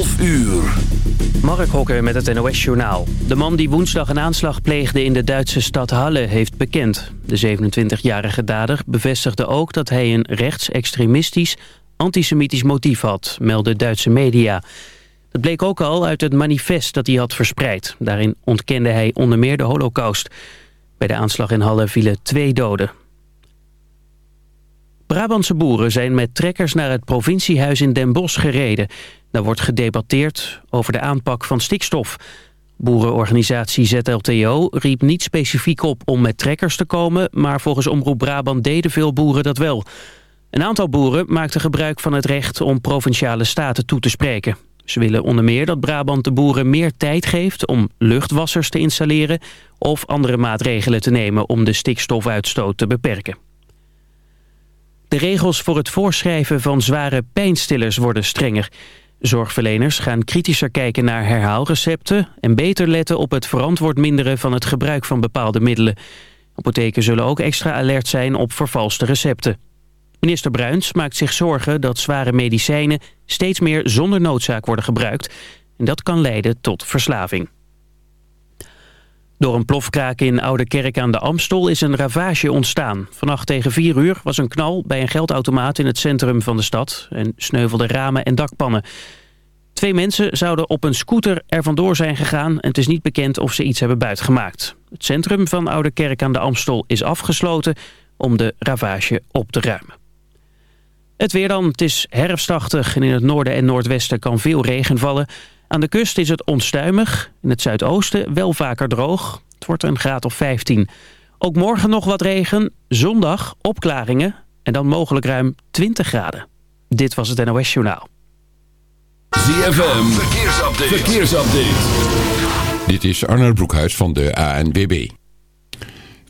12 uur. Mark Hokker met het NOS Journaal. De man die woensdag een aanslag pleegde in de Duitse stad Halle heeft bekend. De 27-jarige dader bevestigde ook dat hij een rechtsextremistisch antisemitisch motief had, melden Duitse media. Dat bleek ook al uit het manifest dat hij had verspreid. Daarin ontkende hij onder meer de holocaust. Bij de aanslag in Halle vielen twee doden. Brabantse boeren zijn met trekkers naar het provinciehuis in Den Bosch gereden. Daar wordt gedebatteerd over de aanpak van stikstof. Boerenorganisatie ZLTO riep niet specifiek op om met trekkers te komen... maar volgens Omroep Brabant deden veel boeren dat wel. Een aantal boeren maakten gebruik van het recht om provinciale staten toe te spreken. Ze willen onder meer dat Brabant de boeren meer tijd geeft om luchtwassers te installeren... of andere maatregelen te nemen om de stikstofuitstoot te beperken. De regels voor het voorschrijven van zware pijnstillers worden strenger. Zorgverleners gaan kritischer kijken naar herhaalrecepten... en beter letten op het verantwoord minderen van het gebruik van bepaalde middelen. Apotheken zullen ook extra alert zijn op vervalste recepten. Minister Bruins maakt zich zorgen dat zware medicijnen... steeds meer zonder noodzaak worden gebruikt. En dat kan leiden tot verslaving. Door een plofkraak in Oude Kerk aan de Amstel is een ravage ontstaan. Vannacht tegen 4 uur was een knal bij een geldautomaat in het centrum van de stad... en sneuvelden ramen en dakpannen. Twee mensen zouden op een scooter er vandoor zijn gegaan... en het is niet bekend of ze iets hebben buitgemaakt. Het centrum van Oude Kerk aan de Amstel is afgesloten... om de ravage op te ruimen. Het weer dan. Het is herfstachtig en in het noorden en noordwesten kan veel regen vallen... Aan de kust is het onstuimig. In het zuidoosten wel vaker droog. Het wordt een graad of 15. Ook morgen nog wat regen. Zondag opklaringen. En dan mogelijk ruim 20 graden. Dit was het NOS Journaal. ZFM. Verkeersupdate. Verkeersupdate. Dit is Arnold Broekhuis van de ANWB.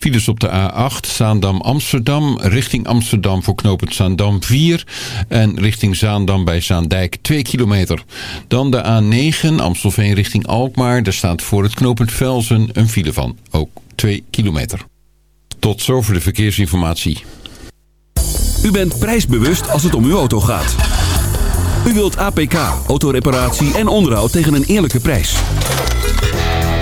Files op de A8, Zaandam-Amsterdam, richting Amsterdam voor knooppunt Zaandam 4 en richting Zaandam bij Zaandijk 2 kilometer. Dan de A9, Amstelveen richting Alkmaar, daar staat voor het knooppunt Velzen een file van, ook 2 kilometer. Tot zover de verkeersinformatie. U bent prijsbewust als het om uw auto gaat. U wilt APK, autoreparatie en onderhoud tegen een eerlijke prijs.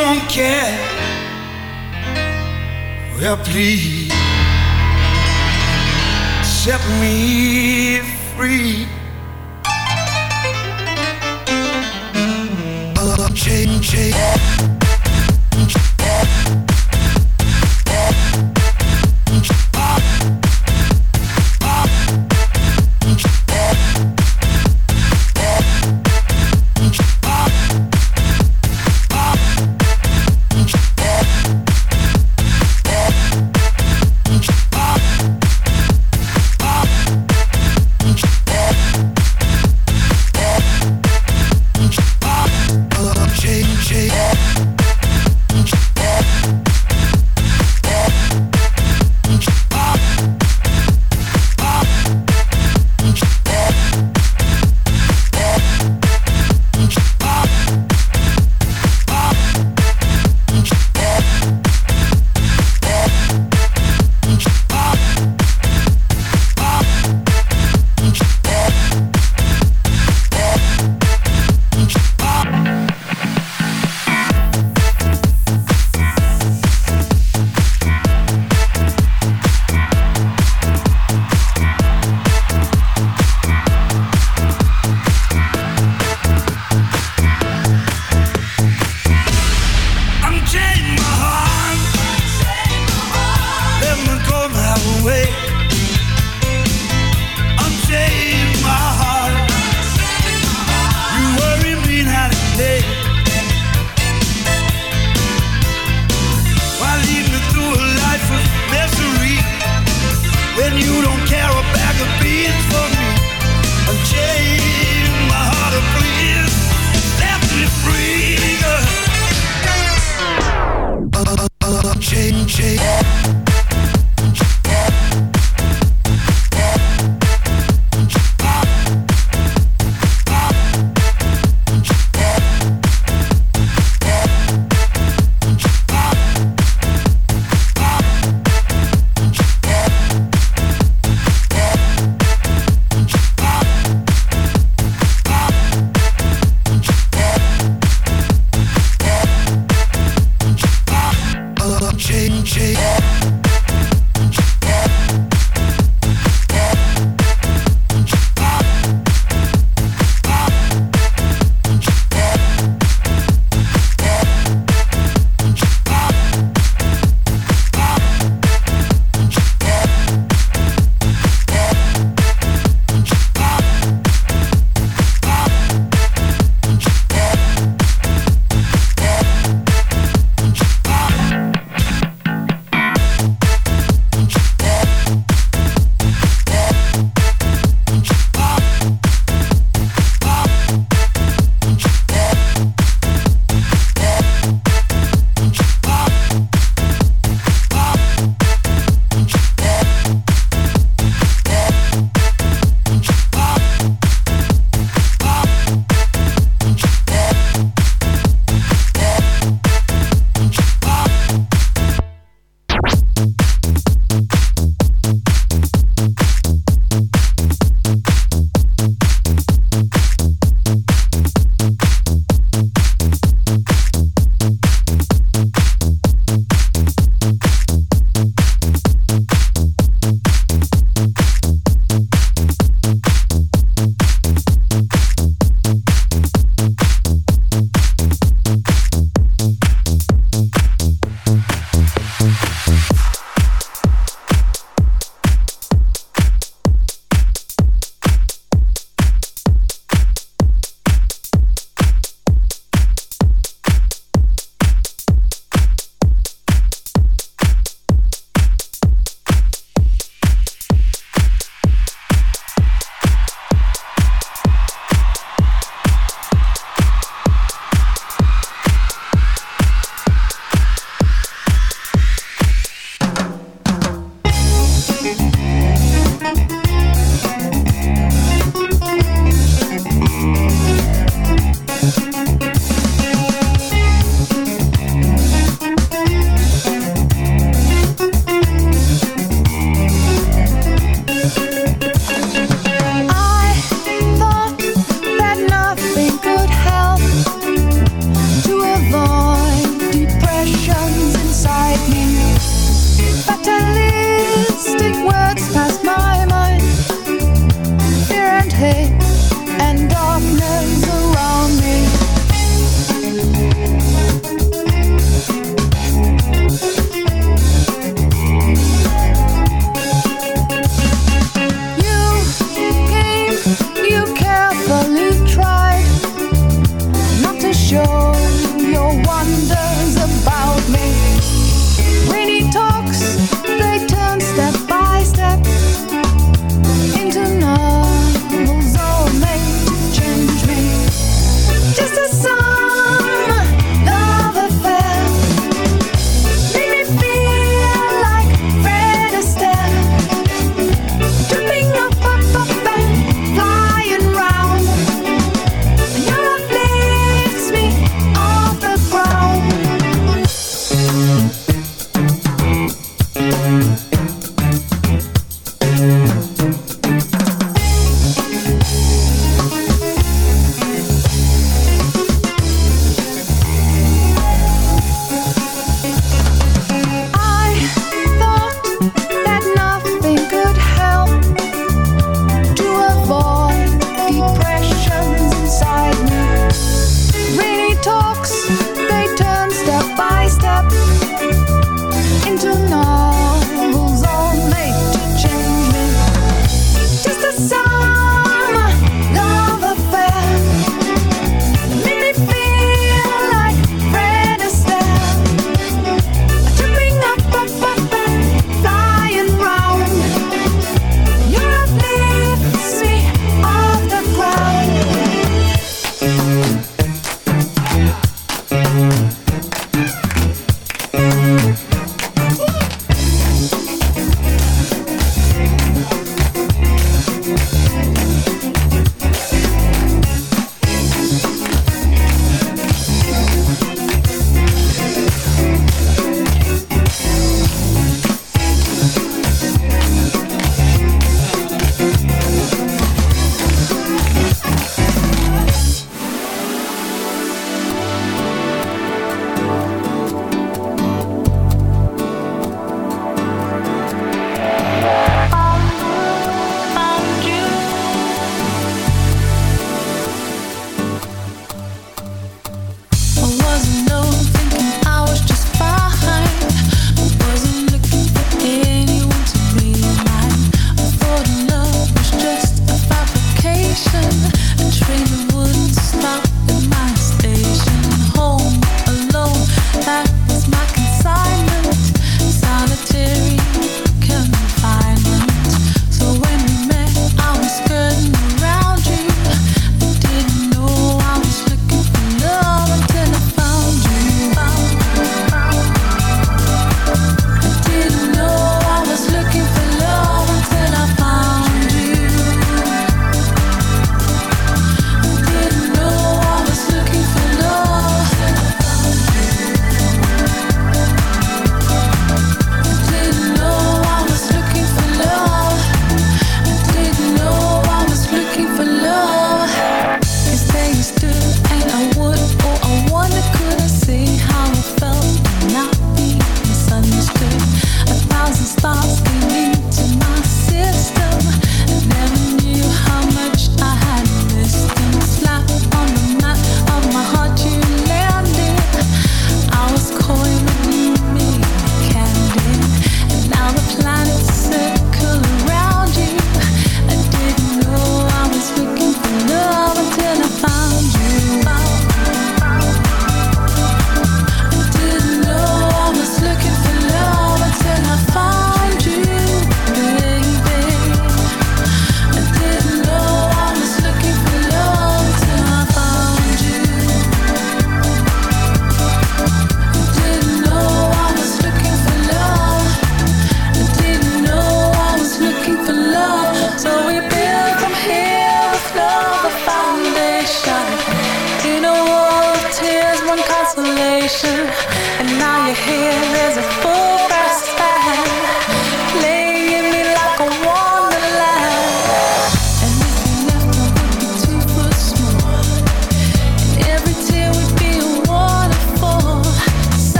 don't care, well, please set me free. Change, change.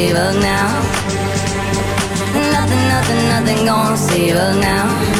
save now. Nothing, nothing, nothing gonna save us now.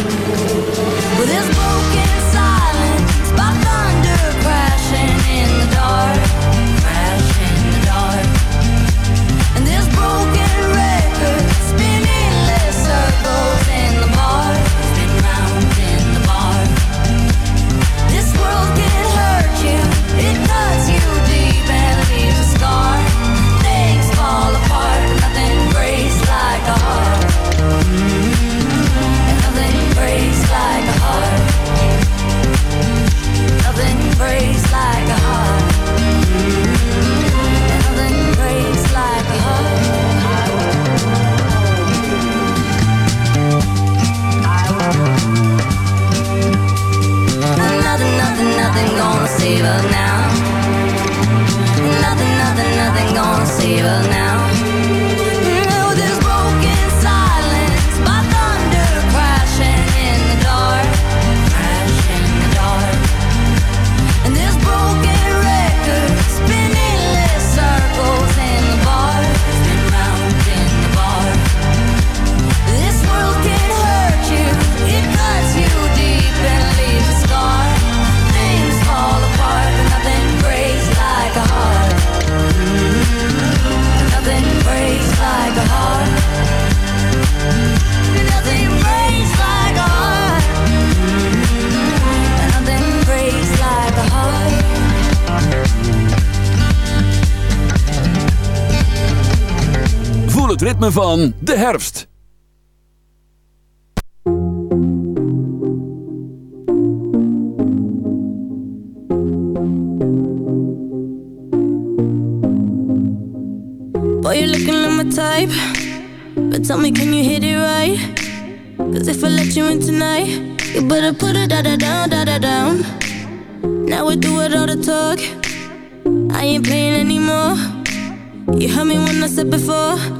voel het ritme van de herfst. Boy, you're looking like my type. But tell me, can you hit it right? Cause if I let you in tonight You better put it da da down, da da down. Now we do it all the talk. I ain't playing anymore. You heard me when I said before.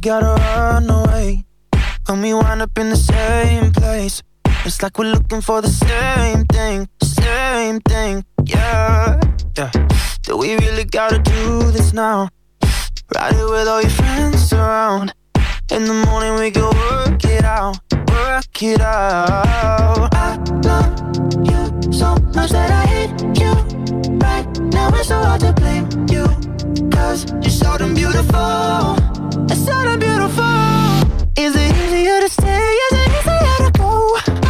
gotta run away. And we wind up in the same place. It's like we're looking for the same thing, same thing, yeah. Yeah. Do we really gotta do this now? Ride it with all your friends around. In the morning we can work it out work it out. I love you so much that I hate you. Right now it's so hard to blame you. Cause you're so damn beautiful. It's so damn beautiful. Is it easier to stay? Is it easier to go?